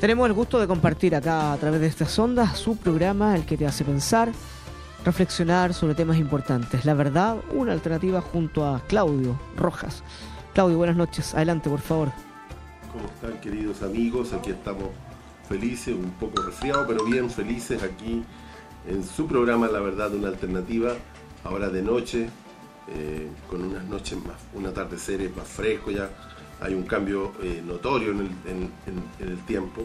Tenemos el gusto de compartir acá a través de estas ondas su programa, el que te hace pensar, reflexionar sobre temas importantes. La verdad, una alternativa junto a Claudio Rojas. Claudio, buenas noches. Adelante, por favor. ¿Cómo están, queridos amigos? Aquí estamos felices, un poco resfriados, pero bien felices aquí en su programa La verdad, una alternativa, ahora de noche, eh, con unas noches más, un atardecer más fresco ya hay un cambio eh, notorio en el, tiempo.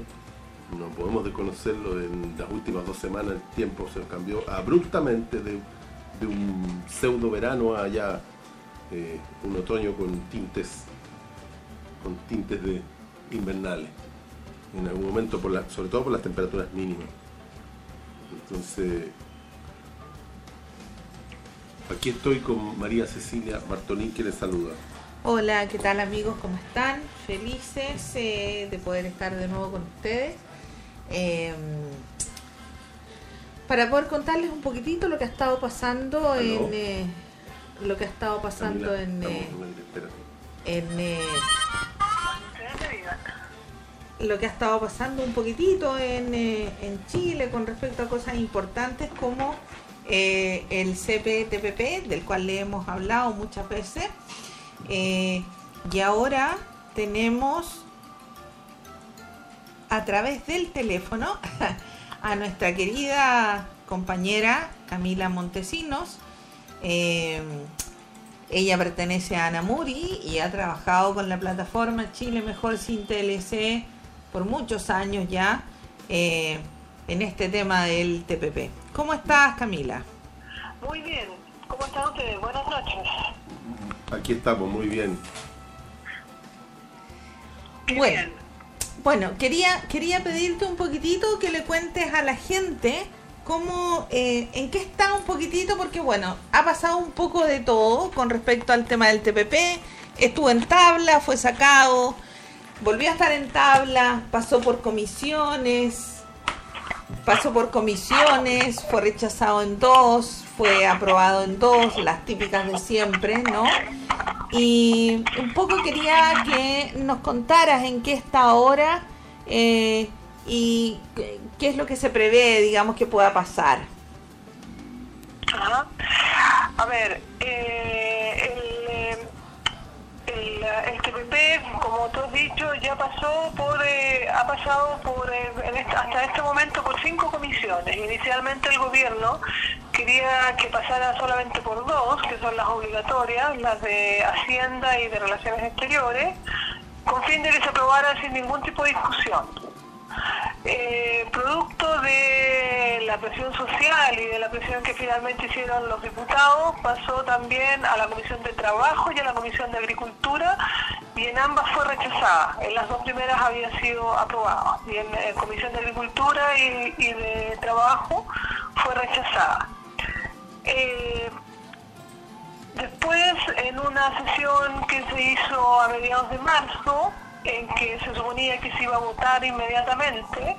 No podemos desconocerlo, en las últimas dos semanas el tiempo se cambió abruptamente de, un pseudo verano a ya eh, un otoño con tintes, con tintes de invernales. En algún momento, sobre todo por las temperaturas mínimas. Entonces, aquí estoy con María Cecilia Bartolín que les saluda. Hola, ¿qué tal amigos? ¿Cómo están? Felices eh, de poder estar de nuevo con ustedes. Em, para poder contarles un poquitito lo que ha estado pasando en eh, lo que ha estado pasando en, eh, en lo que ha estado pasando un poquitito en, en Chile con respecto a cosas importantes como el CPTPP, del cual le hemos hablado muchas veces. Eh, y ahora tenemos a través del teléfono a nuestra querida compañera Camila Montesinos. Eh, ella pertenece a Anamuri y ha trabajado con la plataforma Chile Mejor Sin TLC por muchos años ya eh, en este tema del TPP. ¿Cómo estás, Camila? Muy bien. ¿Cómo están ustedes? Buenas noches. Aquí estamos, muy bien. Bueno, bueno quería, quería pedirte un poquitito que le cuentes a la gente cómo, eh, en qué está un poquitito, porque bueno, ha pasado un poco de todo con respecto al tema del TPP. Estuvo en tabla, fue sacado, volvió a estar en tabla, pasó por comisiones, pasó por comisiones, fue rechazado en dos, fue aprobado en dos, las típicas de siempre, ¿no? Y un poco quería que nos contaras en qué está ahora eh, y qué es lo que se prevé, digamos, que pueda pasar. A ver, eh, el, el, TPP, como tú has dicho, ya pasó por, eh, ha pasado por, hasta este momento por cinco comisiones. Inicialmente el gobierno quería que pasara solamente por dos, que son las obligatorias, las de Hacienda y de Relaciones Exteriores, con fin de que se aprobara sin ningún tipo de discusión. Eh, producto de la presión social y de la presión que finalmente hicieron los diputados, pasó también a la Comisión de Trabajo y a la Comisión de Agricultura y en ambas fue rechazada. En las dos primeras había sido aprobada y en, Comisión de Agricultura y de Trabajo fue rechazada. Eh, después, en una sesión que se hizo a mediados de marzo, en que se suponía que se iba a votar inmediatamente,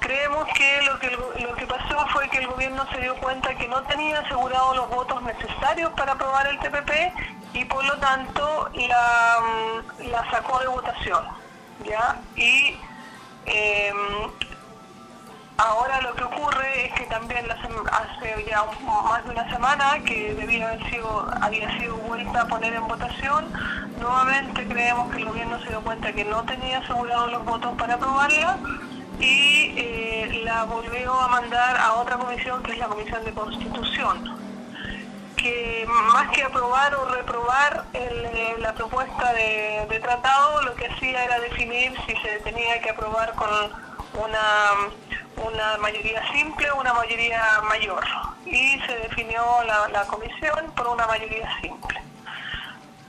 creemos que lo que, lo que pasó fue que el gobierno se dio cuenta que no tenía asegurados los votos necesarios para aprobar el TPP y por lo tanto la, mm, la sacó de votación. ¿ya? Y eh, Ahora lo que ocurre es que también hace ya más de una semana que debía haber sido, había sido vuelta a poner en votación, nuevamente creemos que el gobierno se dio cuenta que no tenía asegurados los votos para aprobarla y eh, la volvió a mandar a otra comisión que es la Comisión de Constitución que más que aprobar o reprobar eh, la propuesta de, tratado, lo que hacía era definir si se tenía que aprobar con una una mayoría simple o una mayoría mayor. Y se definió la, comisión por una mayoría simple.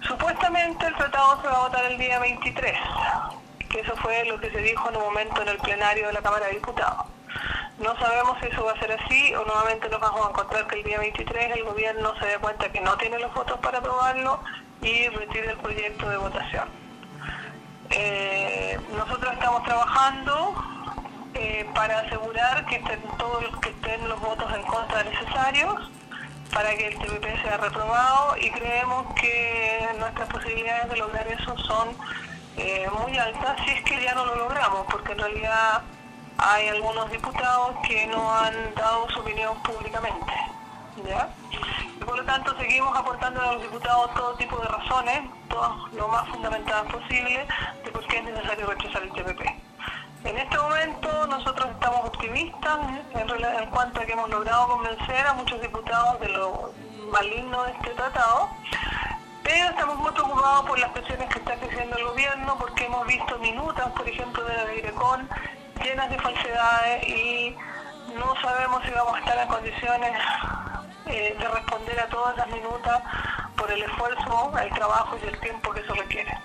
Supuestamente el tratado se va a votar el día 23, que eso fue lo que se dijo en un momento en el plenario de la Cámara de Diputados. No sabemos si eso va a ser así o nuevamente nos vamos a encontrar que el día 23 el gobierno se dé cuenta que no tiene los votos para aprobarlo y retire el proyecto de votación. Eh, nosotros estamos trabajando eh, para asegurar que estén todos que estén los votos en contra necesarios para que el TPP sea reprobado y creemos que nuestras posibilidades de lograr eso son eh, muy alta si es que ya no lo logramos, porque en realidad hay algunos diputados que no han dado su opinión públicamente. Y por lo tanto seguimos aportando a los diputados todo tipo de razones, todas lo más fundamentadas posible, de por qué es necesario rechazar el TPP. En este momento nosotros estamos optimistas en, en cuanto a que hemos logrado convencer a muchos diputados de lo maligno de este tratado, pero estamos muy preocupados por las presiones que está haciendo el gobierno porque hemos visto minutas, por ejemplo, de la Direcon llenas de falsedades y no sabemos si vamos a estar en condiciones eh, de responder a todas las minutas por el esfuerzo, el trabajo y el tiempo que eso requiere.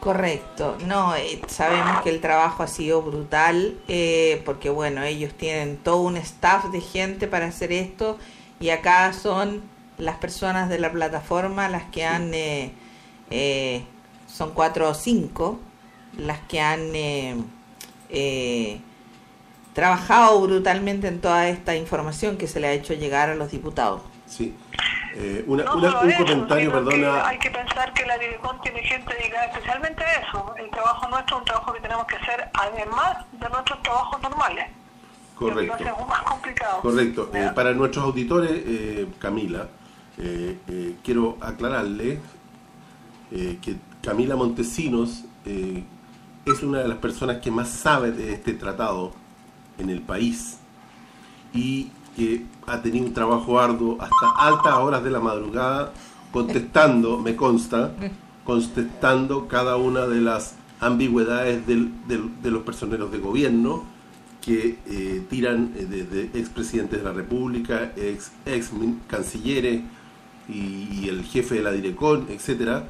Correcto, no, eh, sabemos que el trabajo ha sido brutal eh, porque bueno, ellos tienen todo un staff de gente para hacer esto y acá son las personas de la plataforma las que han, son cuatro o cinco, las que han trabajado brutalmente en toda esta información que se le ha hecho llegar a los diputados. Sí. Eh, un comentario, perdona. hay que pensar que la Dirección tiene gente dedicada especialmente a eso. El trabajo nuestro es un trabajo que tenemos que hacer además de nuestros trabajos normales. Correcto. Es más complicado. Correcto. Eh, para nuestros auditores, eh, Camila, quiero aclararle que Camila Montesinos es una de las personas que más sabe de este tratado en el país y que ha tenido un trabajo arduo hasta altas horas de la madrugada contestando, me consta, contestando cada una de las ambigüedades de los personeros de gobierno que eh, tiran desde eh, de, expresidentes de la República, ex, ex cancilleres y, el jefe de la Direcon, etcétera,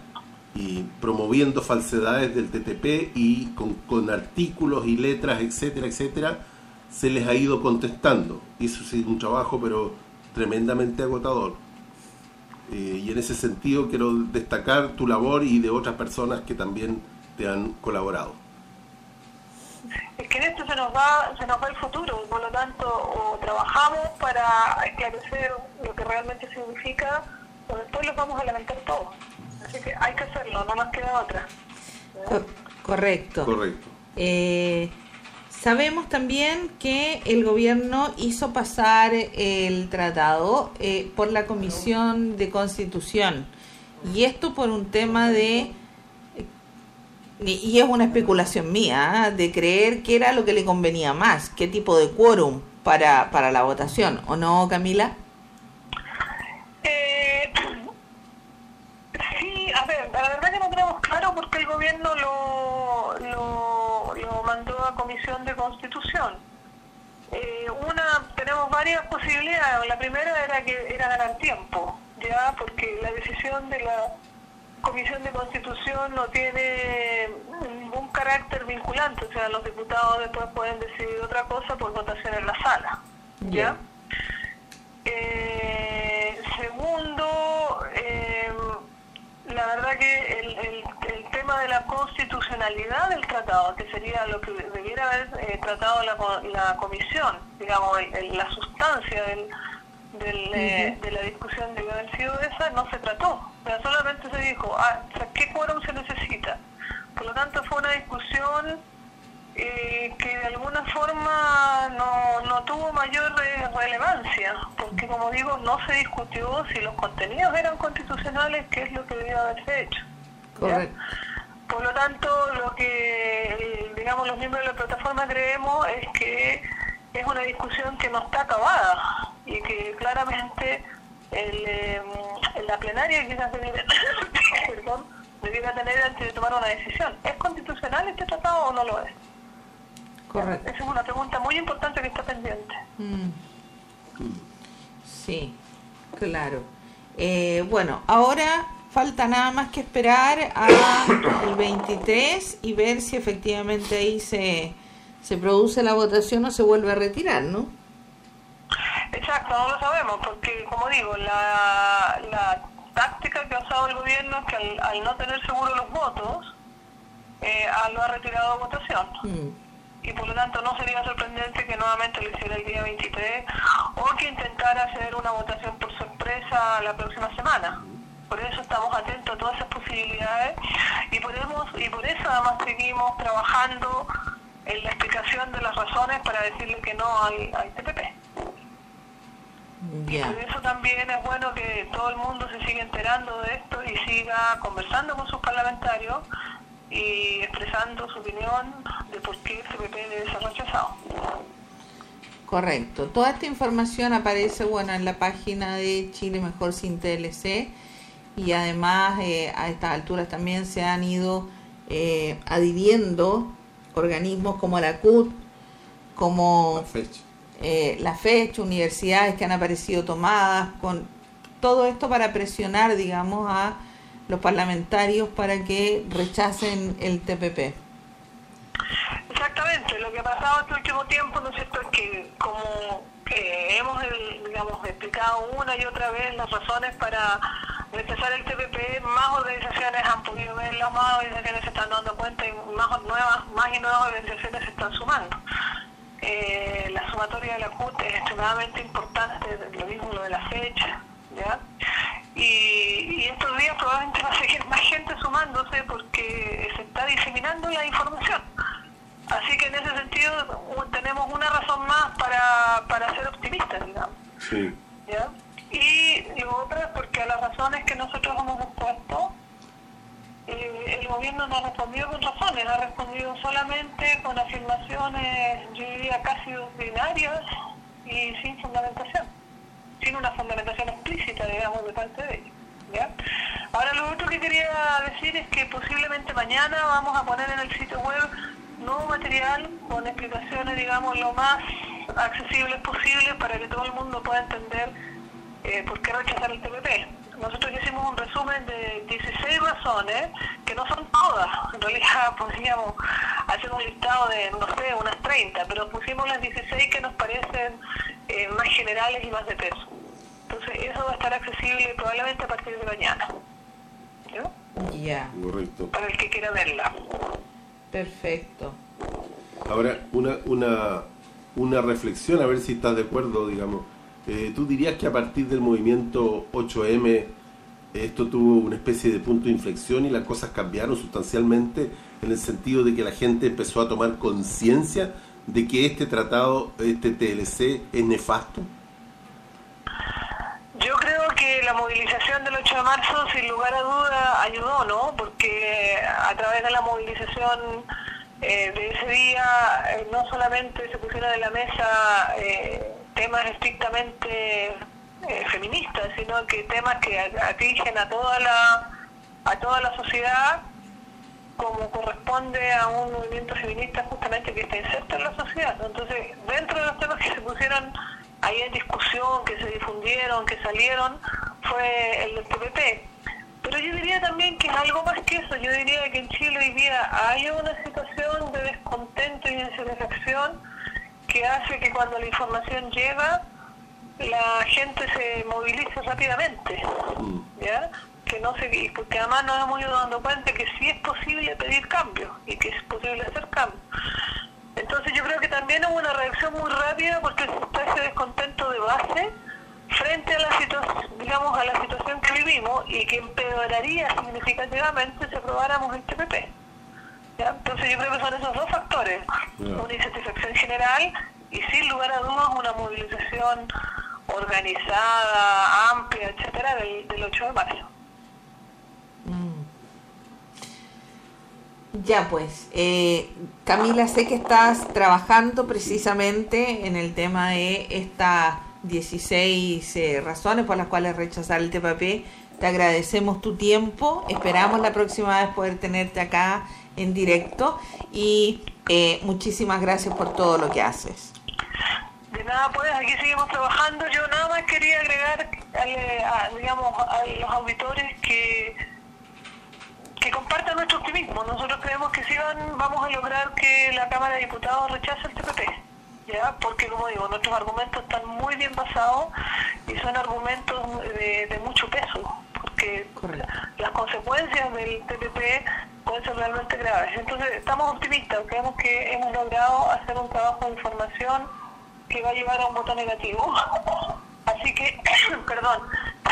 y promoviendo falsedades del TTP y con, con artículos y letras, etcétera, etcétera, se les ha ido contestando. Hizo sí, un trabajo, pero tremendamente agotador. Eh, y en ese sentido quiero destacar tu labor y de otras personas que también te han colaborado. Es que en esto se nos va, se nos va el futuro, por lo tanto, o trabajamos para esclarecer lo que realmente significa, o después lo vamos a lamentar todos. Así que hay que hacerlo, no nos queda otra. Correcto. Correcto. Eh, Sabemos también que el gobierno hizo pasar el tratado eh, por la Comisión de Constitución y esto por un tema de y es una especulación mía, ¿ah? de creer que era lo que le convenía más, qué tipo de quórum para, para la votación, ¿o no, Camila? Eh, sí, a ver, la verdad que no tenemos claro porque el gobierno lo, lo lo mandó a Comisión de Constitución. Eh, una, tenemos varias posibilidades. La primera era que era ganar tiempo, ya, porque la decisión de la Comisión de Constitución no tiene ningún carácter vinculante, o sea, los diputados después pueden decidir otra cosa por votación en la sala, ya. Eh, segundo, eh, que el, el, tema de la constitucionalidad del tratado, que sería lo que debiera haber eh, tratado la, la comisión, digamos, la sustancia del, eh, de la discusión de haber sido esa, no se trató. O sea, solamente se dijo, ah, ¿qué quórum se necesita? Por lo tanto, fue una discusión eh, que de alguna forma no, no tuvo mayor relevancia, porque como digo, no se discutió si los contenidos eran constitucionales, que es lo que debía haberse hecho. Por lo tanto, lo que, digamos, los miembros de la plataforma creemos es que es una discusión que no está acabada y que claramente el, eh, la plenaria quizás debiera, perdón, debiera tener antes de tomar una decisión. ¿Es constitucional este tratado o no lo es? Esa es una pregunta muy importante que está pendiente. Mm. Sí, claro. Eh, bueno, ahora falta nada más que esperar al 23 y ver si efectivamente ahí se, se produce la votación o se vuelve a retirar, ¿no? Exacto, no lo sabemos, porque como digo, la, la táctica que ha usado el gobierno es que al, no tener seguro los votos, eh, lo ha retirado de votación. Mm y por lo tanto no sería sorprendente que nuevamente lo hiciera el día 23 o que intentara hacer una votación por sorpresa la próxima semana. Por eso estamos atentos a todas esas posibilidades y por, y por eso además seguimos trabajando en la explicación de las razones para decirle que no al, al TPP. Y por eso también es bueno que todo el mundo se siga enterando de esto y siga conversando con sus parlamentarios y expresando su opinión de por qué el TPP debe ser rechazado. Correcto. Toda esta información aparece bueno en la página de Chile Mejor Sin TLC y además eh, a estas alturas también se han ido eh, adhiriendo organismos como la CUT, como eh, la fecha, universidades que han aparecido tomadas, con todo esto para presionar, digamos, a los parlamentarios para que rechacen el TPP. Exactamente, lo que ha pasado este último tiempo, ¿no es cierto?, es que como eh, hemos, digamos, explicado una y otra vez las razones para rechazar el TPP, más organizaciones han podido verlo, más organizaciones se están dando cuenta y más, nuevas, más y nuevas organizaciones se están sumando. Eh, la sumatoria de la CUT es extremadamente importante, lo mismo lo de la fecha, ¿ya? Y, estos días probablemente va a seguir más gente sumándose porque se está diseminando la información. Así que en ese sentido tenemos una razón más para, para ser optimistas, digamos. Sí. ¿Ya? Y es porque a las razones que nosotros hemos expuesto, eh, el gobierno no ha respondido con razones, ha respondido solamente con afirmaciones, yo diría, casi ordinarias y sin fundamentación, sin una fundamentación explícita, digamos, de parte de ellos. ¿ya? Ahora, lo otro que quería decir es que posiblemente mañana vamos a poner en el sitio web nuevo material con explicaciones, digamos, lo más accesibles posible para que todo el mundo pueda entender eh, por qué rechazar el TPP. Nosotros hicimos un resumen de 16 razones, que no son todas, en realidad podríamos hacer un listado de, no sé, unas 30, pero pusimos las 16 que nos parecen eh, más generales y más de peso. Entonces eso va a estar accesible probablemente a partir de mañana. Ya. Correcto. Para el que quiera verla. Perfecto. Ahora, una, una, una reflexión, a ver si estás de acuerdo, digamos. Eh, ¿Tú dirías que a partir del movimiento 8M esto tuvo una especie de punto de inflexión y las cosas cambiaron sustancialmente en el sentido de que la gente empezó a tomar conciencia de que este tratado, este TLC, es nefasto? Yo creo que la movilización del 8 de marzo, sin lugar a duda, ayudó, ¿no? Porque a través de la movilización eh, de ese día, eh, no solamente se pusieron en la mesa eh, temas estrictamente feministas, sino que temas que atingen a toda la a toda la sociedad como corresponde a un movimiento feminista justamente que está inserto en la sociedad. Entonces, dentro de los temas que se pusieron ahí en discusión, que se difundieron, que salieron, fue el del TPP. Pero yo diría también que es algo más que eso. Yo diría que en Chile hoy día hay una situación de descontento y insatisfacción que hace que cuando la información llega, la gente se movilice rápidamente. ¿ya? Que no se porque además nos hemos ido dando cuenta que sí es posible pedir cambios y que es posible hacer cambios. Entonces yo creo que también hubo una reacción muy rápida porque está ese descontento de base frente a la situación, digamos, a la situación que vivimos y que empeoraría significativamente si aprobáramos el TPP. Entonces yo creo que son esos dos factores, una insatisfacción general y sin lugar a dudas una movilización organizada, amplia, etcétera, del, del 8 de marzo. Ya pues, eh, Camila, sé que estás trabajando precisamente en el tema de estas 16 eh, razones por las cuales rechazar el TPP. Te agradecemos tu tiempo, esperamos la próxima vez poder tenerte acá en directo y eh, muchísimas gracias por todo lo que haces. De nada, pues aquí seguimos trabajando. Yo nada más quería agregar, digamos, a los auditores que que compartan nuestro optimismo. Nosotros creemos que sí van, vamos a lograr que la Cámara de Diputados rechace el TPP. ¿Ya? Porque, como digo, nuestros argumentos están muy bien basados y son argumentos de, mucho peso, porque las consecuencias del TPP pueden ser realmente graves. Entonces, estamos optimistas, creemos que hemos logrado hacer un trabajo de información que va a llevar a un voto negativo. Así que, perdón,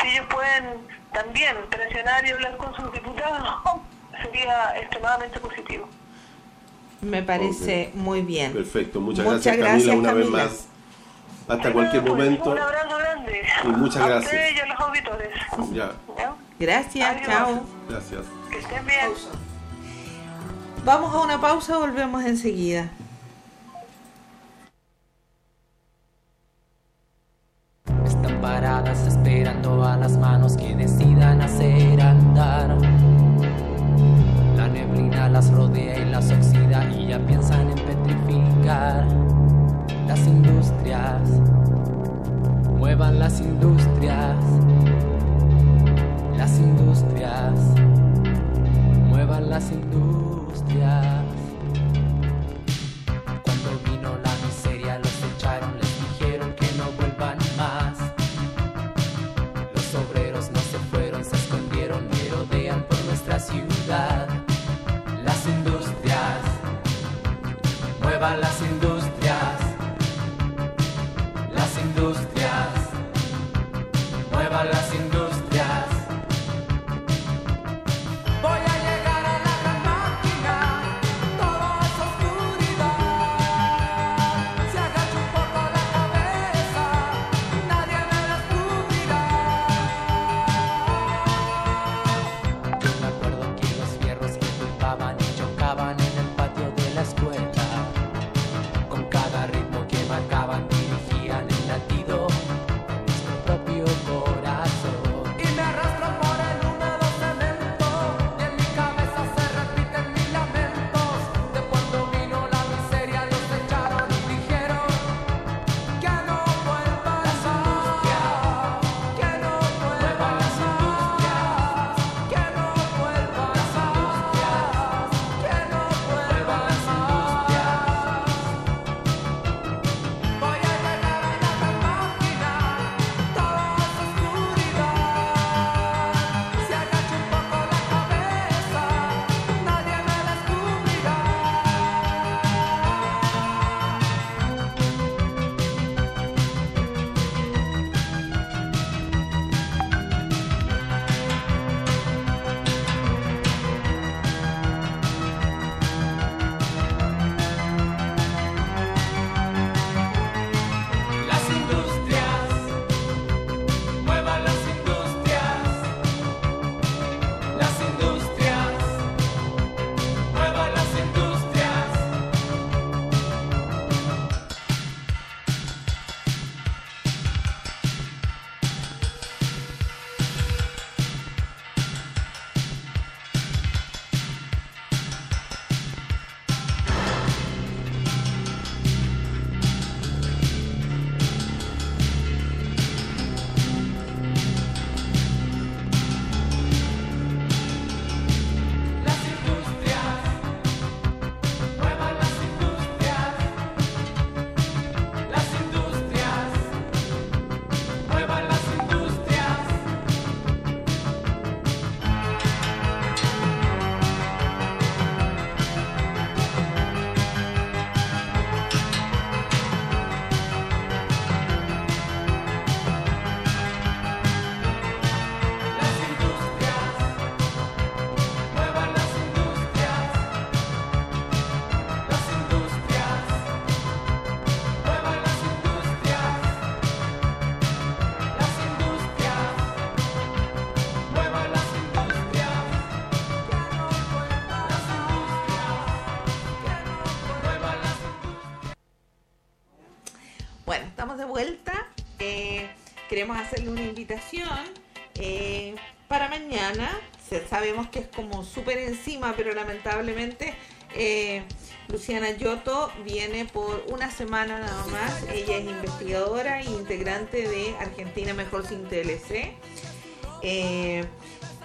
si ellos pueden también presionar y hablar con sus diputados sería extremadamente positivo. Me parece muy bien. Perfecto, muchas, Muchas gracias, Camila, gracias, una vez más. Hasta cualquier Pues, momento. Un abrazo grande. Y muchas a gracias. ustedes y a los auditores. Ya, ¿Ya? Gracias, Adiós. chao. gracias. Que estén bien. Vamos a una pausa, volvemos enseguida. Queremos hacerle una invitación eh, para mañana. Sabemos que es como súper encima, pero lamentablemente eh, Luciana Yoto viene por una semana nada más. Ella es investigadora e integrante de Argentina Mejor Sin TLC. Eh,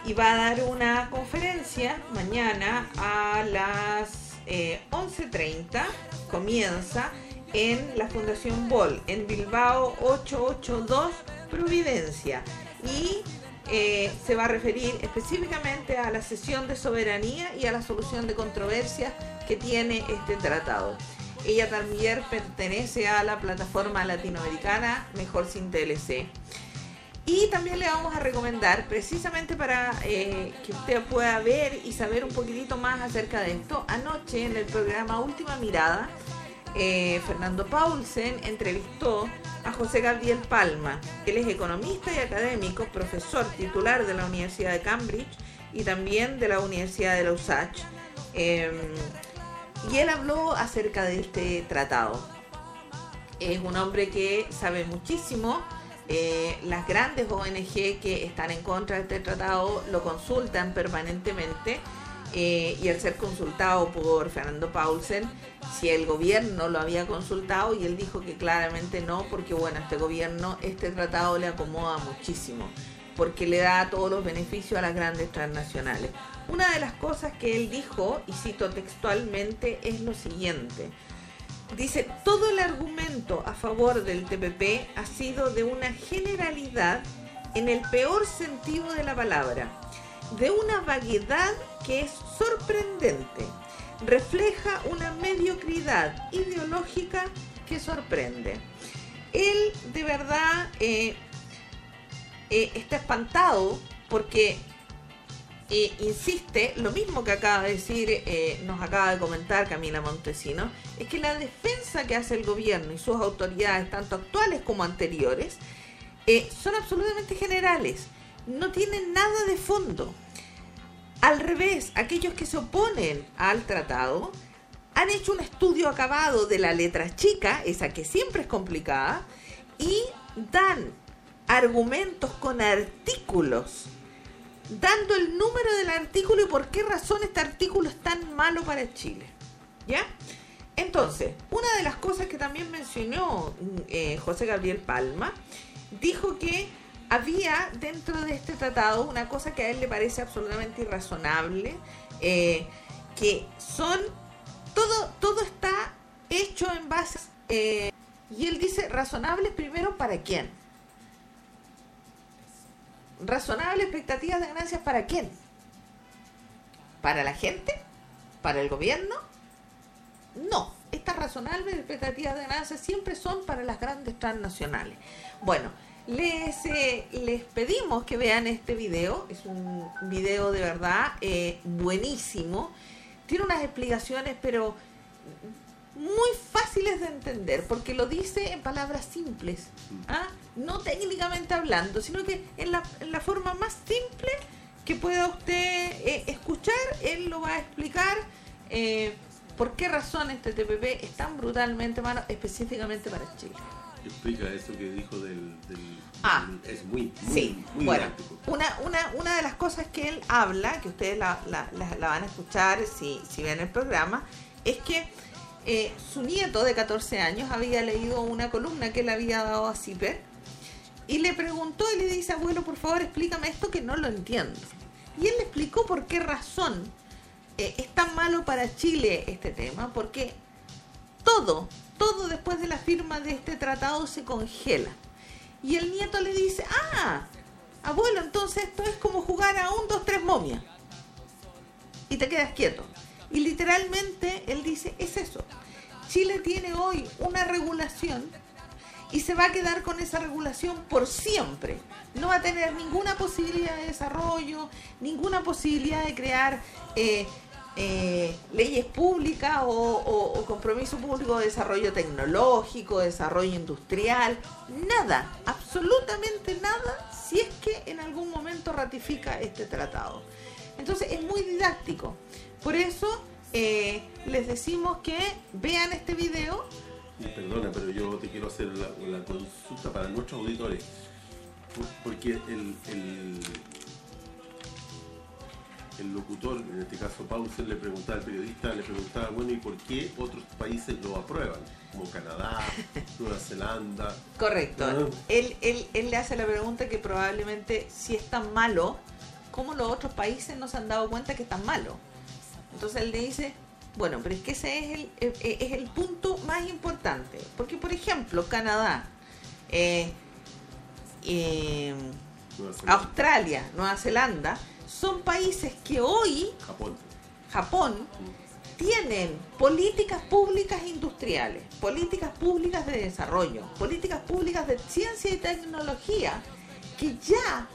y va a dar una conferencia mañana a las eh, 11.30. Comienza en la Fundación Bol, en Bilbao 882 Providencia. Y eh, se va a referir específicamente a la sesión de soberanía y a la solución de controversias que tiene este tratado. Ella también pertenece a la plataforma latinoamericana Mejor Sin TLC. Y también le vamos a recomendar, precisamente para eh, que usted pueda ver y saber un poquitito más acerca de esto, anoche en el programa Última Mirada, eh, Fernando Paulsen entrevistó a José Gabriel Palma. Él es economista y académico, profesor titular de la Universidad de Cambridge y también de la Universidad de Lausach. Eh, y él habló acerca de este tratado. Es un hombre que sabe muchísimo eh, las grandes ONG que están en contra de este tratado lo consultan permanentemente eh, y al ser consultado por Fernando Paulsen, si el gobierno lo había consultado y él dijo que claramente no, porque bueno, este gobierno, este tratado le acomoda muchísimo, porque le da todos los beneficios a las grandes transnacionales. Una de las cosas que él dijo, y cito textualmente, es lo siguiente. Dice, todo el argumento a favor del TPP ha sido de una generalidad en el peor sentido de la palabra, de una vaguedad que es sorprendente, refleja una mediocridad ideológica que sorprende. Él de verdad eh, eh, está espantado porque eh, insiste, lo mismo que acaba de decir, nos acaba de comentar Camila Montesino, es que la defensa que hace el gobierno y sus autoridades, tanto actuales como anteriores, son absolutamente generales, no tienen nada de fondo. Al revés, aquellos que se oponen al tratado han hecho un estudio acabado de la letra chica, esa que siempre es complicada, y dan argumentos con artículos dando el número del artículo y por qué razón este artículo es tan malo para Chile. ¿Ya? Entonces, una de las cosas que también mencionó eh, José Gabriel Palma, dijo que había dentro de este tratado una cosa que a él le parece absolutamente irrazonable, eh, que son, todo, todo está hecho en base, eh, y él dice, razonables primero para quién razonable expectativas de ganancias para quién? ¿Para la gente? ¿Para el gobierno? No, estas razonables expectativas de ganancias siempre son para las grandes transnacionales. Bueno, les, eh, les pedimos que vean este video, es un video de verdad eh, buenísimo, tiene unas explicaciones pero muy fáciles de entender, porque lo dice en palabras simples, ¿ah? no técnicamente hablando, sino que en la, forma más simple que pueda usted eh, escuchar, él lo va a explicar por qué razón este TPP es tan brutalmente malo, específicamente para Chile. Explica eso que dijo del... Ah, es muy, muy, sí, muy bueno, una, una, una de las cosas que él habla, que ustedes la, la- la- la van a escuchar si, si ven el programa, es que eh, su nieto de 14 años había leído una columna que le había dado a Zipper y le preguntó y le dice, abuelo, por favor, explícame esto que no lo entiendo. Y él le explicó por qué razón eh, es tan malo para Chile este tema, porque todo, todo después de la firma de este tratado se congela. Y el nieto le dice, ah, abuelo, entonces esto es como jugar a un, dos, tres momias. Y te quedas quieto. Y literalmente él dice, es eso. Chile tiene hoy una regulación y se va a quedar con esa regulación por siempre. No va a tener ninguna posibilidad de desarrollo, ninguna posibilidad de crear eh, eh, leyes públicas o, compromiso público de desarrollo tecnológico, desarrollo industrial, nada, absolutamente nada, si es que en algún momento ratifica este tratado. Entonces es muy didáctico. Por eso eh, les decimos que vean este video perdona, pero yo te quiero hacer la, consulta para nuestros auditores. Por- Porque el, el locutor, en este caso Paulsen, le preguntaba al periodista, le preguntaba, bueno, ¿y por qué otros países lo aprueban? Como Canadá, Nueva Zelanda. Correcto. Ah. Él, él, él le hace la pregunta que probablemente si es tan malo, ¿cómo los otros países no se han dado cuenta que es tan malo? Entonces él le dice, bueno, pero es que ese es el, eh, eh, es el punto más importante. Porque, por ejemplo, Canadá, eh, eh, Nueva Australia, Nueva Zelanda, son países que hoy, Japón. Japón, tienen políticas públicas industriales, políticas públicas de desarrollo, políticas públicas de ciencia y tecnología que ya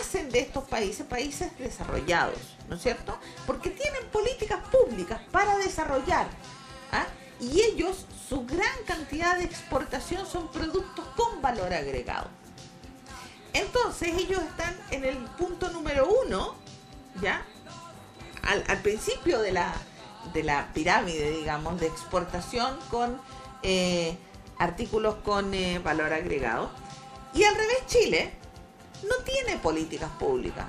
hacen de estos países países desarrollados, ¿no es cierto? Porque tienen políticas públicas para desarrollar. ¿ah? Y ellos, su gran cantidad de exportación son productos con valor agregado. Entonces ellos están en el punto número uno, ¿ya? Al, al principio de la, de la pirámide, digamos, de exportación con eh, artículos con eh, valor agregado. Y al revés, Chile no tiene políticas públicas,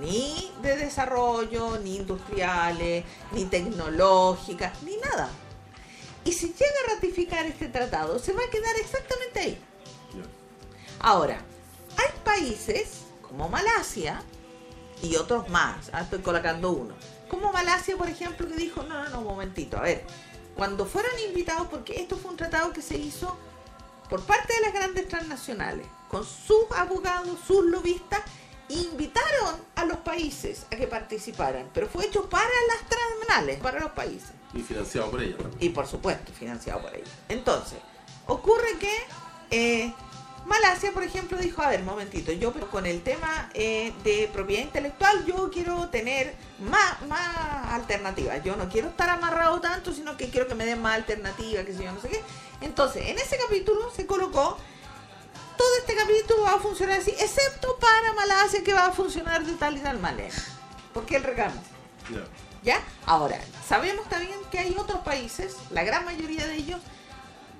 ni de desarrollo, ni industriales, ni tecnológicas, ni nada. Y si llega a ratificar este tratado, se va a quedar exactamente ahí. Ahora, hay países como Malasia y otros más, ah, estoy colocando uno, como Malasia, por ejemplo, que dijo, no, no, no, un momentito, a ver, cuando fueron invitados, porque esto fue un tratado que se hizo por parte de las grandes transnacionales, con sus abogados, sus lobistas, invitaron a los países a que participaran, pero fue hecho para las transnacionales, para los países. Y financiado por ella. Y por supuesto, financiado por ellos. Entonces, ocurre que eh, Malasia, por ejemplo, dijo, a ver, momentito, yo con el tema eh, de propiedad intelectual, yo quiero tener más, más alternativas. Yo no quiero estar amarrado tanto, sino que quiero que me den más alternativas, que sé yo, no sé qué. Entonces, en ese capítulo se colocó, todo este capítulo va a funcionar así, excepto para Malasia, que va a funcionar de tal y tal manera. Porque el reclamo. Ya. ¿Ya? Ahora, sabemos también que hay otros países, la gran mayoría de ellos,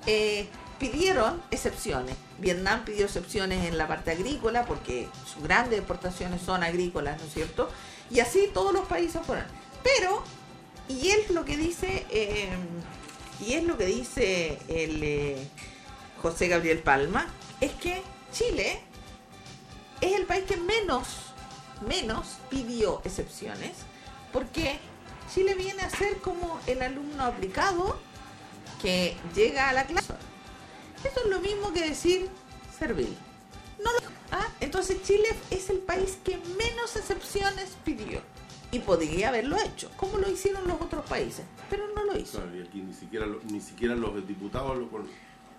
eh, pidieron excepciones. Vietnam pidió excepciones en la parte agrícola porque sus grandes exportaciones son agrícolas, ¿no es cierto? Y así todos los países fueron. Pero, y es lo que dice, eh, y es lo que dice el eh, José Gabriel Palma, es que Chile es el país que menos, menos pidió excepciones, porque Chile viene a ser como el alumno aplicado que llega a la clase. Esto es lo mismo que decir servil. No lo- ¿ah? Entonces Chile es el país que menos excepciones pidió. Y podría haberlo hecho, como lo hicieron los otros países, pero no lo hizo. Claro, y aquí ni siquiera, lo- ni siquiera los diputados lo con-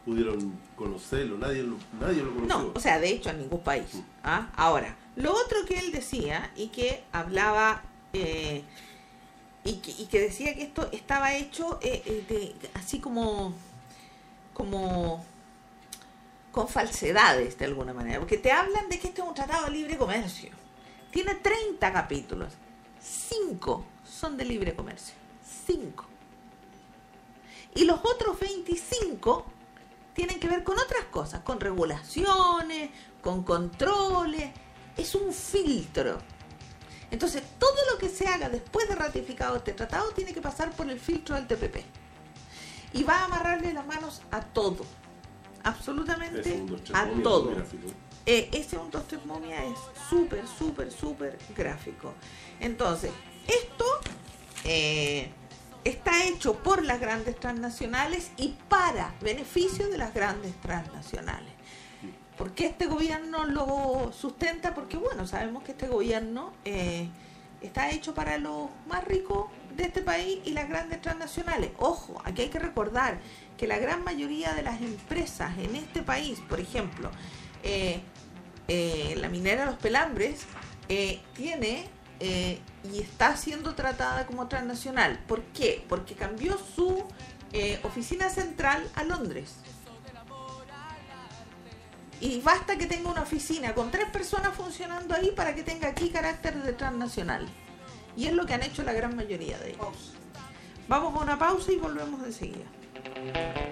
pudieron conocerlo, nadie lo, nadie lo conoció. No, o sea, de hecho, en ningún país. ¿ah? Ahora, lo otro que él decía y que hablaba eh, y, que, y que decía que esto estaba hecho eh, eh, de, así como, como con falsedades de alguna manera, porque te hablan de que este es un tratado de libre comercio. Tiene 30 capítulos, 5 son de libre comercio, 5. Y los otros 25 tienen que ver con otras cosas, con regulaciones, con controles, es un filtro. Entonces, todo lo que se haga después de ratificado este tratado tiene que pasar por el filtro del TPP. Y va a amarrarle las manos a todo, absolutamente a todo. Eh, ese un 2 3 momia es súper, súper, súper gráfico. Entonces, esto eh, está hecho por las grandes transnacionales y para beneficio de las grandes transnacionales. ¿Por qué este gobierno lo sustenta? Porque, bueno, sabemos que este gobierno eh, está hecho para los más ricos de este país y las grandes transnacionales. Ojo, aquí hay que recordar que la gran mayoría de las empresas en este país, por ejemplo, eh, eh, la minera Los Pelambres eh, tiene y está siendo tratada como transnacional. ¿Por qué? Porque cambió su oficina central a Londres. Y basta que tenga una oficina con tres personas funcionando ahí para que tenga aquí carácter de transnacional. Y es lo que han hecho la gran mayoría de ellos. Vamos a una pausa y volvemos enseguida. Es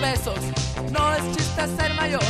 pesos. No es chiste ser mayor.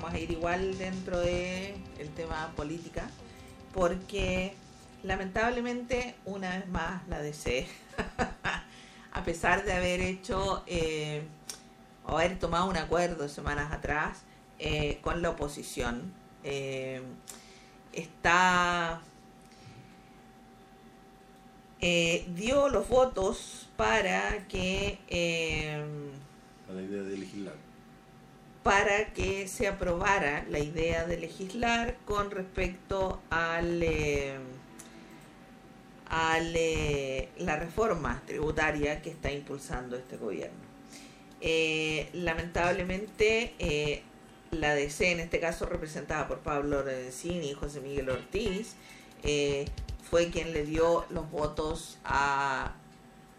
vamos a ir igual dentro del el tema política, porque lamentablemente, una vez más, la DC, a pesar de haber hecho eh, haber tomado un acuerdo semanas atrás eh, con la oposición, eh, está eh, dio los votos para que eh, la idea de legislar para que se aprobara la idea de legislar con respecto al, eh, eh, la reforma tributaria que está impulsando este gobierno. Eh, lamentablemente, la DC, en este caso representada por Pablo Lorenzini y José Miguel Ortiz, fue quien le dio los votos a,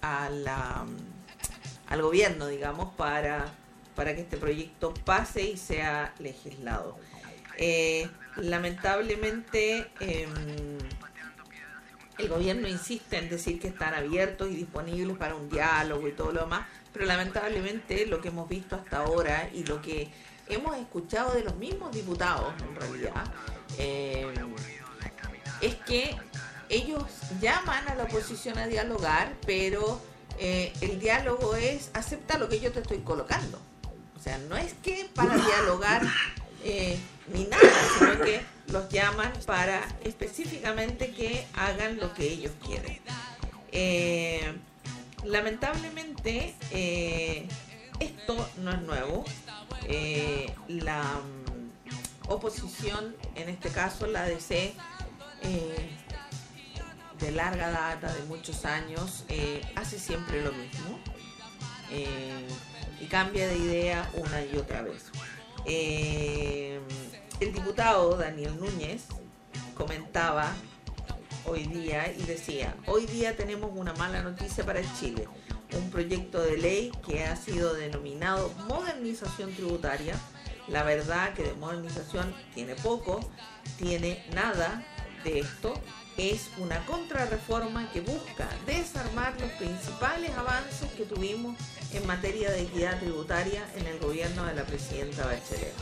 al gobierno, digamos, para para que este proyecto pase y sea legislado. Eh, lamentablemente, eh, el gobierno insiste en decir que están abiertos y disponibles para un diálogo y todo lo demás, pero lamentablemente lo que hemos visto hasta ahora y lo que hemos escuchado de los mismos diputados, en realidad, eh, es que ellos llaman a la oposición a dialogar, pero eh, el diálogo es acepta lo que yo te estoy colocando. O sea, no es que para dialogar eh, ni nada, sino que los llaman para específicamente que hagan lo que ellos quieren. Eh, lamentablemente, eh, esto no es nuevo. La mm, oposición, en este caso la DC, de larga data, de muchos años, hace siempre lo mismo y cambia de idea una y otra vez. El diputado Daniel Núñez comentaba hoy día y decía, hoy día tenemos una mala noticia para Chile, un proyecto de ley que ha sido denominado modernización tributaria. La verdad que de modernización tiene poco, tiene nada de esto. Es una contrarreforma que busca desarmar los principales avances que tuvimos en materia de equidad tributaria en el gobierno de la presidenta Bachelet.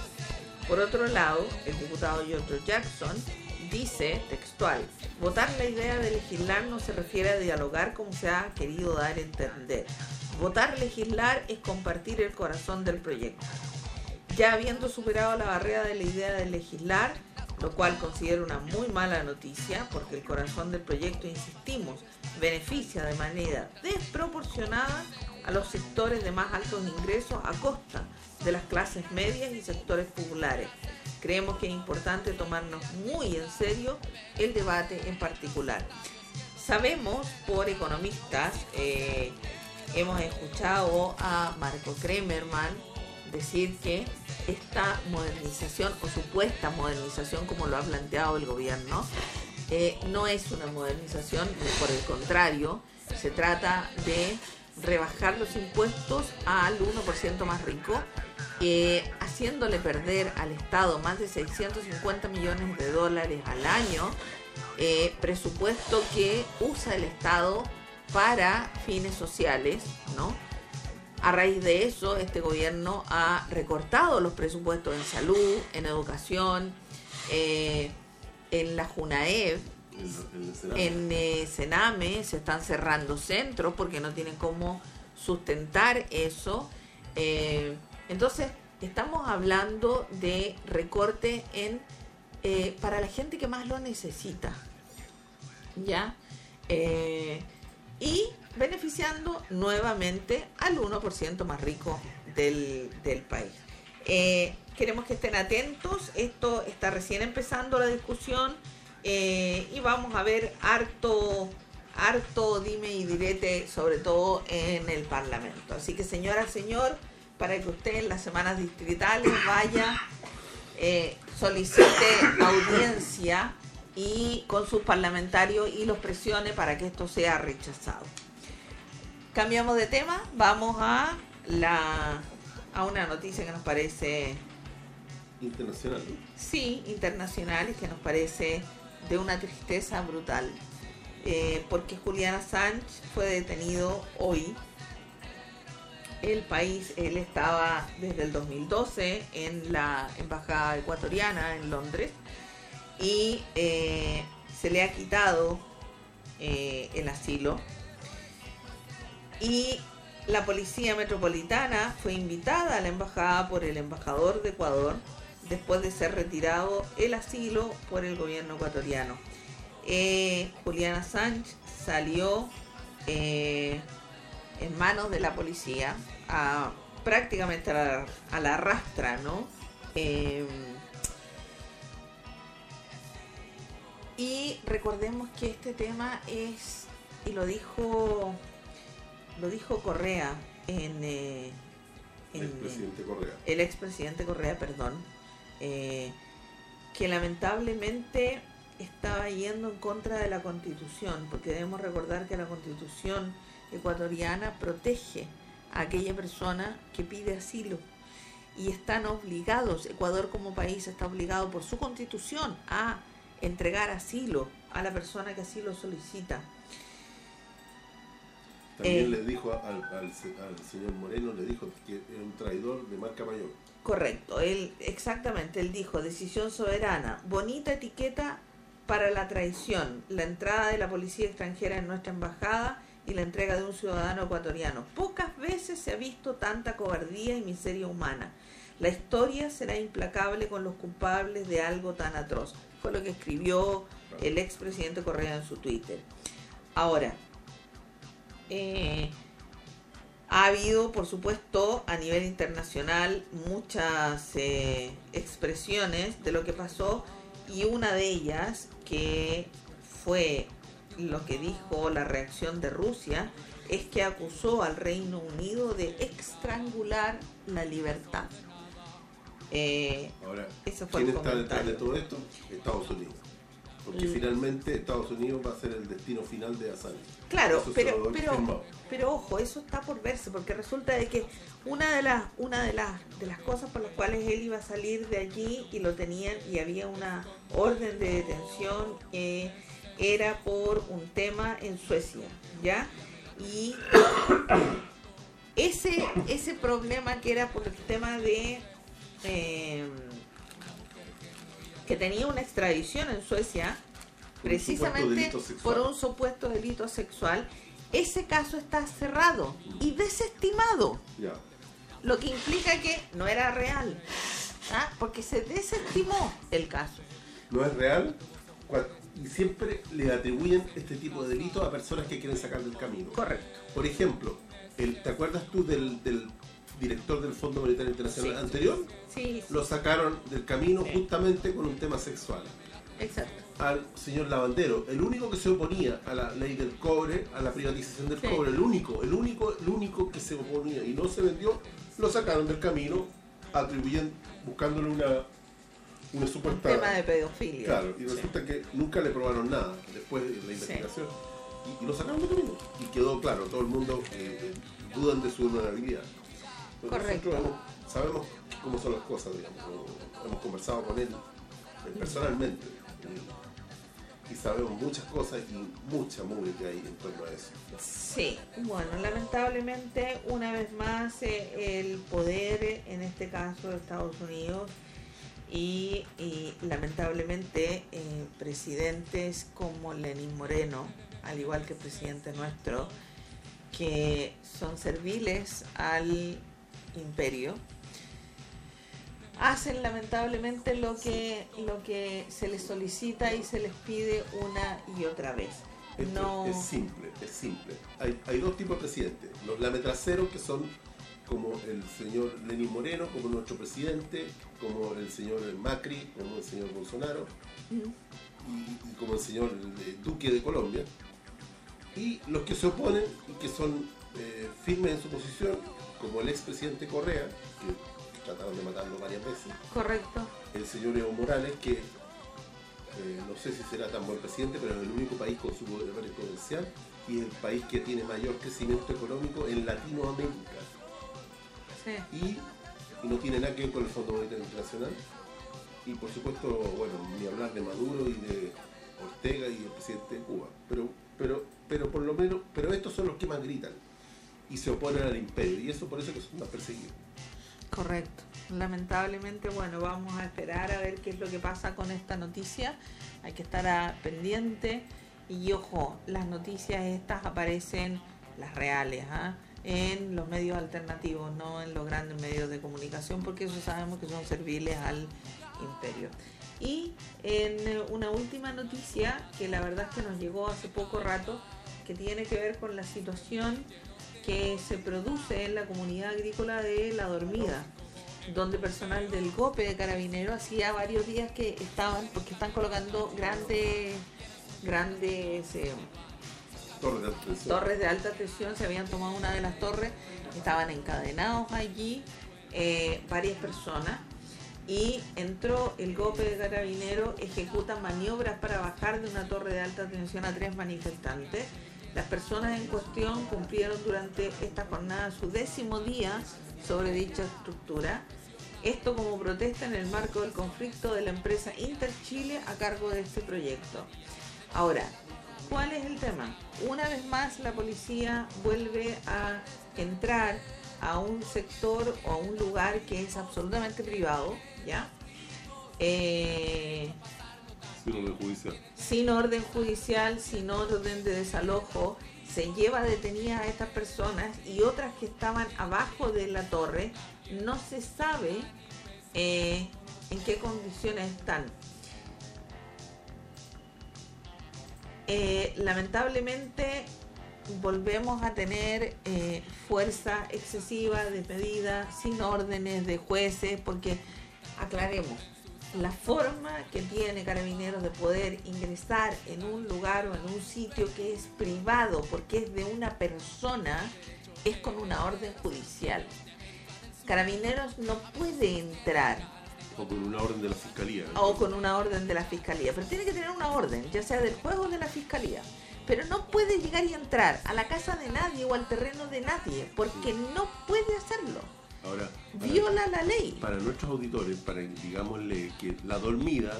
Por otro lado, el diputado George Jackson dice textual, votar la idea de legislar no se refiere a dialogar como se ha querido dar a entender. Votar legislar es compartir el corazón del proyecto. Ya habiendo superado la barrera de la idea de legislar, lo cual considero una muy mala noticia porque el corazón del proyecto, insistimos, beneficia de manera desproporcionada a los sectores de más altos ingresos a costa de las clases medias y sectores populares. Creemos que es importante tomarnos muy en serio el debate en particular. Sabemos por economistas, eh, hemos escuchado a Marco Kremerman decir que esta modernización o supuesta modernización, como lo ha planteado el gobierno, eh, no es una modernización, por el contrario, se trata de rebajar los impuestos al 1% más rico eh, haciéndole perder al Estado más de 650 millones de dólares al año, eh, presupuesto que usa el Estado para fines sociales, ¿no? A raíz de eso, este gobierno ha recortado los presupuestos en salud, en educación, eh, en la JUNAEV, en Sename se están cerrando centros porque no tienen cómo sustentar eso. Entonces, estamos hablando de recorte en eh, para la gente que más lo necesita. ¿Ya? Eh, y beneficiando nuevamente al 1% más rico del, país. Eh, queremos que estén atentos, esto está recién empezando la discusión y vamos a ver harto, harto dime y direte, sobre todo en el Parlamento. Así que señora, señor, para que usted en las semanas distritales vaya, eh, solicite audiencia y con sus parlamentarios y los presione para que esto sea rechazado. Cambiamos de tema, vamos a la a una noticia que nos parece internacional. Sí, internacional y que nos parece de una tristeza brutal. Eh, porque Juliana Sánchez fue detenido hoy el país, él estaba desde el 2012 en la embajada ecuatoriana en Londres y eh, se le ha quitado eh, el asilo y la policía metropolitana fue invitada a la embajada por el embajador de Ecuador después de ser retirado el asilo por el gobierno ecuatoriano. Eh, Juliana Sánchez salió en manos de la policía, a, prácticamente a la, rastra, ¿no? Em, y recordemos que este tema es, y lo dijo, lo dijo Correa en... Eh, el expresidente Correa. El expresidente Correa, perdón. Eh, que lamentablemente estaba yendo en contra de la constitución, porque debemos recordar que la constitución ecuatoriana protege a aquella persona que pide asilo y están obligados, Ecuador como país está obligado por su constitución a entregar asilo a la persona que así lo solicita. También Eh. le dijo al, al, al señor Moreno, le dijo que era un traidor de marca mayor. Correcto, él exactamente, él dijo, decisión soberana, bonita etiqueta para la traición, la entrada de la policía extranjera en nuestra embajada y la entrega de un ciudadano ecuatoriano. Pocas veces se ha visto tanta cobardía y miseria humana. La historia será implacable con los culpables de algo tan atroz. Fue lo que escribió el expresidente Correa en su Twitter. Ahora, eh, ha habido, por supuesto, a nivel internacional muchas eh, expresiones de lo que pasó y una de ellas, que fue lo que dijo la reacción de Rusia, es que acusó al Reino Unido de estrangular la libertad. Eh, Ahora, Ese fue ¿quién el está detrás de todo esto? Estados Unidos. Porque Mm. finalmente Estados Unidos va a ser el destino final de Assange. Claro, pero, pero ojo, eso está por verse, porque resulta de que una de las, una de las, de las cosas por las cuales él iba a salir de allí y lo tenían y había una orden de detención eh, era por un tema en Suecia, ¿ya? Y ese, ese problema que era por el tema de eh, que tenía una extradición en Suecia, un precisamente por un supuesto delito sexual, ese caso está cerrado y desestimado, Ya. lo que implica que no era real, ¿ah? porque se desestimó el caso. No es real y siempre le atribuyen este tipo de delitos a personas que quieren sacar del camino. Correcto. Por ejemplo, el, ¿te acuerdas tú del, del director del Fondo Monetario Internacional Sí. anterior? Sí, Lo sacaron del camino justamente con un tema sexual. exacto. Al señor Lavandero, el único que se oponía a la ley del cobre, a la privatización del cobre, el único, el único, el único que se oponía y no se vendió, lo sacaron del camino, atribuyendo, buscándole una, una Un supuesta... tema de pedofilia. Claro, y resulta que nunca le probaron nada después de la investigación. Y, y lo sacaron del camino. Y quedó claro, todo el mundo eh, dudan de su honorabilidad. Correcto. nosotros hemos- sabemos cómo son las cosas, digamos. Hemos- conversado con él eh, personalmente. Y, sabemos muchas cosas y mucha que hay en torno a eso. Sí, bueno, lamentablemente una vez más eh, el poder, en este caso de Estados Unidos, y, y lamentablemente eh, presidentes como Lenín Moreno, al igual que el presidente nuestro, que son serviles al imperio, hacen lamentablemente lo que, lo que se les solicita y se les pide una y otra vez. Esto No. es simple, es simple. Hay, hay dos tipos de presidentes. Los lametraceros que son como el señor Lenín Moreno, como nuestro presidente, como el señor Macri, como el señor Bolsonaro, y, y como el señor Duque de Colombia. Y los que se oponen y que son eh, firmes en su posición, como el expresidente Correa, que trataron de matarlo varias veces, Correcto. el señor Evo Morales, que eh, no sé si será tan buen presidente, pero es el único país con su poder exponencial y el país que tiene mayor crecimiento económico en Latinoamérica. Sí. Y, y no tiene nada que ver con el Fondo Monetario Internacional. Y por supuesto, bueno, ni hablar de Maduro y de Ortega y el presidente de Cuba. Pero, pero, pero por lo menos, pero estos son los que más gritan y se oponen al imperio. Y eso por eso que son más perseguidos. Correcto. Lamentablemente, bueno, vamos a esperar a ver qué es lo que pasa con esta noticia. Hay que estar pendiente. Y ojo, las noticias estas aparecen, las reales, ¿ah? en los medios alternativos, no en los grandes medios de comunicación, porque eso sabemos que son serviles al imperio. Y en eh, una última noticia, que la verdad es que nos llegó hace poco rato, que tiene que ver con la situación que se produce en la comunidad agrícola de La Dormida, donde personal del GOPE de Carabinero hacía varios días que estaban, porque están colocando grandes, grandes eh, Torres de alta tensión. torres de alta tensión, se habían tomado una de las torres, estaban encadenados allí eh, varias personas y entró el golpe de carabinero, ejecuta maniobras para bajar de una torre de alta tensión a tres manifestantes. Las personas en cuestión cumplieron durante esta jornada su décimo día sobre dicha estructura Esto como protesta en el marco del conflicto de la empresa Interchile a cargo de este proyecto. Ahora, ¿cuál es el tema? Una vez más la policía vuelve a entrar a un sector o a un lugar que es absolutamente privado, ¿ya? Eh, Sin orden judicial. sin orden judicial, sin orden de desalojo, se lleva detenidas a estas personas y otras que estaban abajo de la torre, no se sabe eh, en qué condiciones están. Eh, lamentablemente volvemos a tener eh, fuerza excesiva de sin órdenes de jueces, porque aclaremos, la forma que tiene Carabineros de poder ingresar en un lugar o en un sitio que es privado, porque es de una persona, es con una orden judicial. Carabineros no puede entrar O con una orden de la fiscalía. o con una orden de la fiscalía, pero tiene que tener una orden, ya sea del juego o de la fiscalía. Pero no puede llegar y entrar a la casa de nadie o al terreno de nadie, porque no puede hacerlo. Ahora, para- Viola la ley. para nuestros auditores, para digámosle que la dormida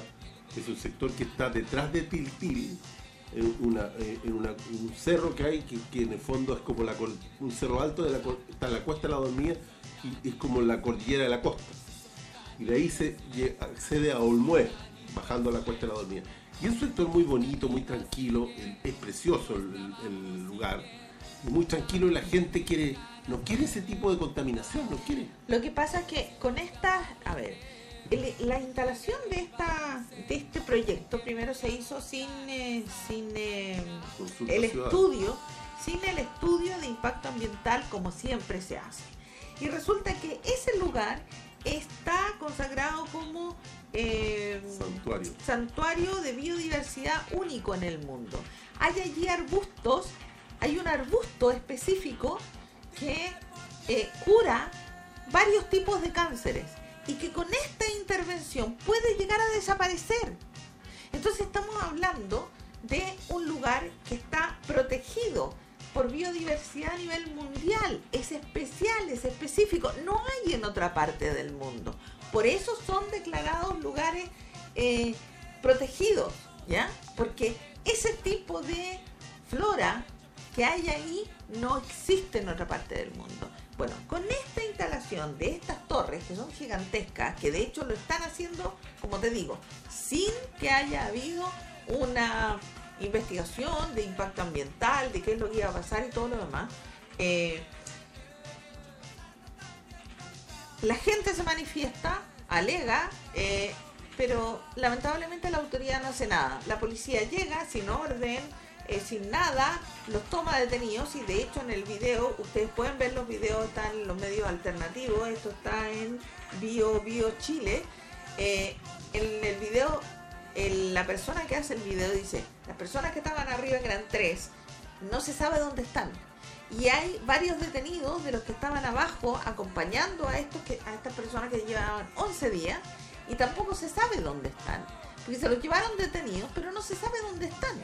es un sector que está detrás de Tiltil, en, una, eh, en una- un cerro que hay, que, que en el fondo es como la, un cerro alto, de la, está en la cuesta de la dormida y es como la cordillera de la costa. Y de ahí se accede a Olmué, bajando a la cuesta de la dormida. Y es un sector muy bonito, muy tranquilo, es precioso el, el- lugar, muy tranquilo y la gente quiere, no quiere ese tipo de contaminación, no quiere. Lo que pasa es que con esta, a ver, el- la instalación de esta de este proyecto primero se hizo sin eh, sin eh, el ciudadana. estudio, sin el estudio de impacto ambiental como siempre se hace. Y resulta que ese lugar está consagrado como eh, Santuario. santuario de biodiversidad único en el mundo. Hay allí arbustos, hay un arbusto específico que eh, cura varios tipos de cánceres y que con esta intervención puede llegar a desaparecer. Entonces estamos hablando de un lugar que está protegido por biodiversidad a nivel mundial. Es especial, es específico. No hay en otra parte del mundo. Por eso son declarados lugares eh, protegidos, ¿ya? Porque ese tipo de flora que hay ahí no existe en otra parte del mundo. Bueno, con esta instalación de estas torres, que son gigantescas, que de hecho lo están haciendo, como te digo, sin que haya habido una investigación de impacto ambiental, de qué es lo que iba a pasar y todo lo demás, eh, la gente se manifiesta, alega, eh, pero lamentablemente la autoridad no hace nada. La policía llega sin orden, eh, sin nada, los toma detenidos y de hecho en el video, ustedes pueden ver los videos, están en los medios alternativos, esto está en Bio Bio Chile. Eh, en el video, la persona que hace el video dice, las personas que estaban arriba, eran tres, no se sabe dónde están. Y hay varios detenidos de los que estaban abajo acompañando a, estos que, a estas personas que llevaban 11 días y tampoco se sabe dónde están. Porque se los llevaron detenidos, pero no se sabe dónde están.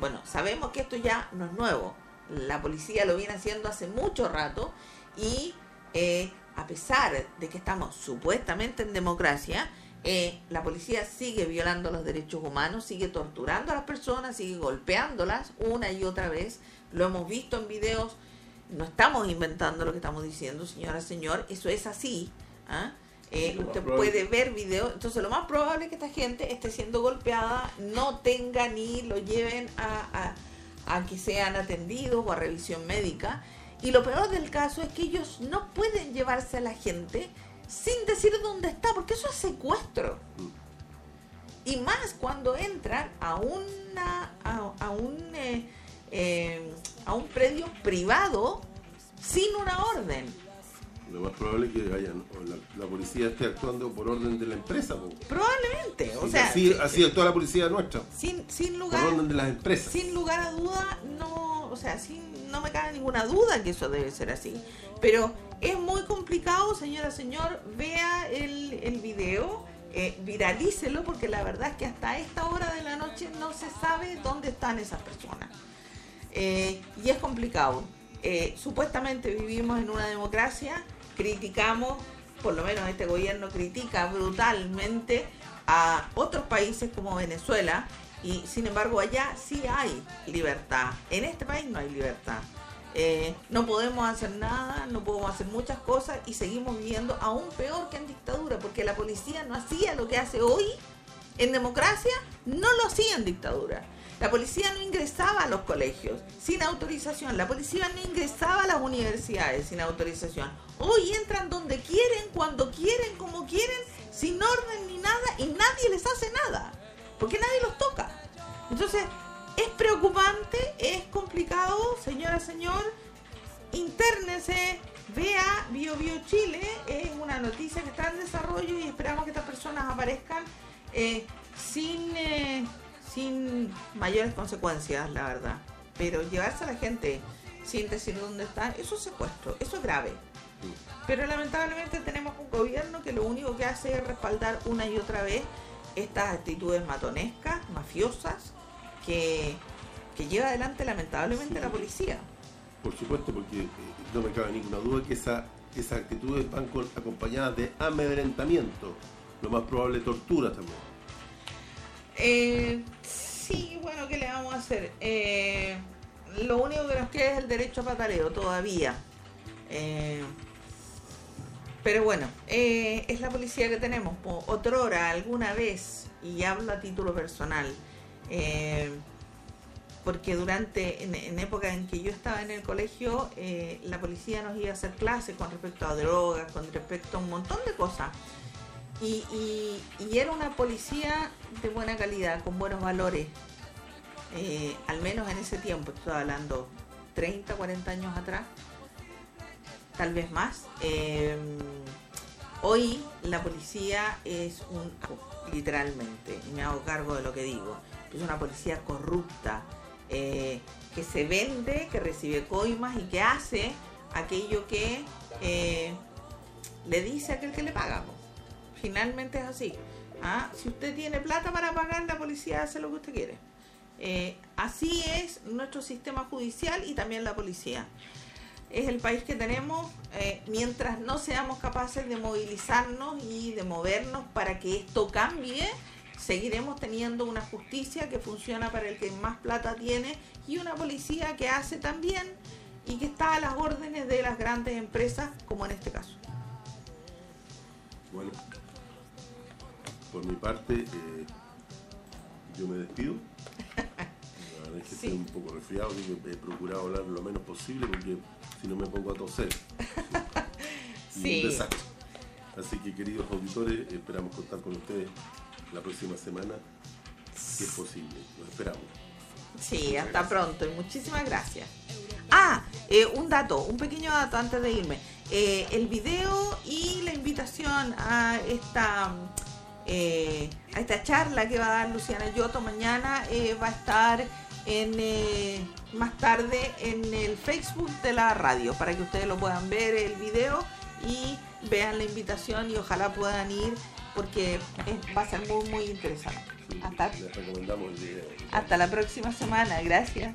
Bueno, sabemos que esto ya no es nuevo. La policía lo viene haciendo hace mucho rato y eh, a pesar de que estamos supuestamente en democracia, eh, la policía sigue violando los derechos humanos, sigue torturando a las personas, sigue golpeándolas una y otra vez. Lo hemos visto en videos, no estamos inventando lo que estamos diciendo, señora, señor, eso es así. ¿ah? Eh, usted puede ver videos, entonces lo más probable es que esta gente esté siendo golpeada, no tenga ni lo lleven a, a- a que sean atendidos o a revisión médica. Y lo peor del caso es que ellos no pueden llevarse a la gente sin decir dónde está, porque eso es secuestro. Y más cuando entran a una a, a un eh, eh, a un predio privado sin una orden. Lo más probable es que hayan, o la, la policía esté actuando por orden de la empresa. po. Probablemente, o sea, así, si- así actúa la policía nuestra, sin, sin por lugar orden de las empresas. sin lugar a duda, no, o sea, sin, no me cabe ninguna duda que eso debe ser así. Pero es muy complicado, señora, señor, vea el, el video, eh, viralícelo, porque la verdad es que hasta esta hora de la noche no se sabe dónde están esas personas. Eh, y es complicado. Eh, supuestamente vivimos en una democracia, criticamos por lo menos este gobierno critica brutalmente a otros países como Venezuela y sin embargo allá sí hay libertad. En este país no hay libertad. Eh, no podemos hacer nada, no podemos hacer muchas cosas y seguimos viviendo aún peor que en dictadura, porque la policía no hacía lo que hace hoy en democracia, no lo hacía en dictadura. La policía no ingresaba a los colegios sin autorización, la policía no ingresaba a las universidades sin autorización. Hoy entran donde quieren, cuando quieren, como quieren, sin orden ni nada y nadie les hace nada, porque nadie los toca. Entonces, es preocupante, es complicado, señora, señor. Internese, vea Bio Bio Chile, es una noticia que está en desarrollo y esperamos que estas personas aparezcan eh, sin, eh, sin mayores consecuencias, la verdad. Pero llevarse a la gente sin decir dónde están, eso es secuestro, eso es grave. Pero lamentablemente tenemos un gobierno que lo único que hace es respaldar una y otra vez estas actitudes matonescas, mafiosas, que, lleva adelante lamentablemente la policía. Por supuesto, porque eh, no me cabe ninguna duda que esa, esas actitudes van acompañadas de amedrentamiento, lo más probable tortura también. Eh, sí, bueno, ¿qué le vamos a hacer? Eh, lo único que nos queda es el derecho a pataleo todavía. Eh, pero bueno, es la policía que tenemos. Otrora, alguna vez, y hablo a título personal, eh, porque durante, en, época en que yo estaba en el colegio, eh, la policía nos iba a hacer clases con respecto a drogas, con respecto a un montón de cosas. Y, era una policía de buena calidad, con buenos valores. Eh, al menos en ese tiempo, estoy hablando 30, 40 años atrás, tal vez más. hoy la policía es un literalmente, y me hago cargo de lo que digo es una policía corrupta, eh, que se vende, que recibe coimas y que hace aquello que eh, le dice aquel que le paga. Finalmente es así. ¿ah? Si usted tiene plata para pagar, la policía hace lo que usted quiere. Eh, así es nuestro sistema judicial y también la policía. Es el país que tenemos mientras no seamos capaces de movilizarnos y de movernos para que esto cambie seguiremos teniendo una justicia que funciona para el que más plata tiene y una policía que hace también y que está a las órdenes de las grandes empresas, como en este caso. Bueno, por mi parte, eh, yo me despido. La verdad es que estoy un poco resfriado, así que he procurado hablar lo menos posible porque si no me pongo a toser. sí. Un Así que queridos auditores, esperamos contar con ustedes la próxima semana, si es posible. Lo esperamos. Sí, hasta pronto y muchísimas gracias. Ah, eh, un dato, un pequeño dato antes de irme. Eh, el video y la invitación a esta eh, a esta charla que va a dar Luciana Yoto mañana va a estar en más tarde en el Facebook de la radio para que ustedes lo puedan ver el video y vean la invitación y ojalá puedan ir porque va a ser muy, muy interesante. hasta, hasta la próxima semana, gracias.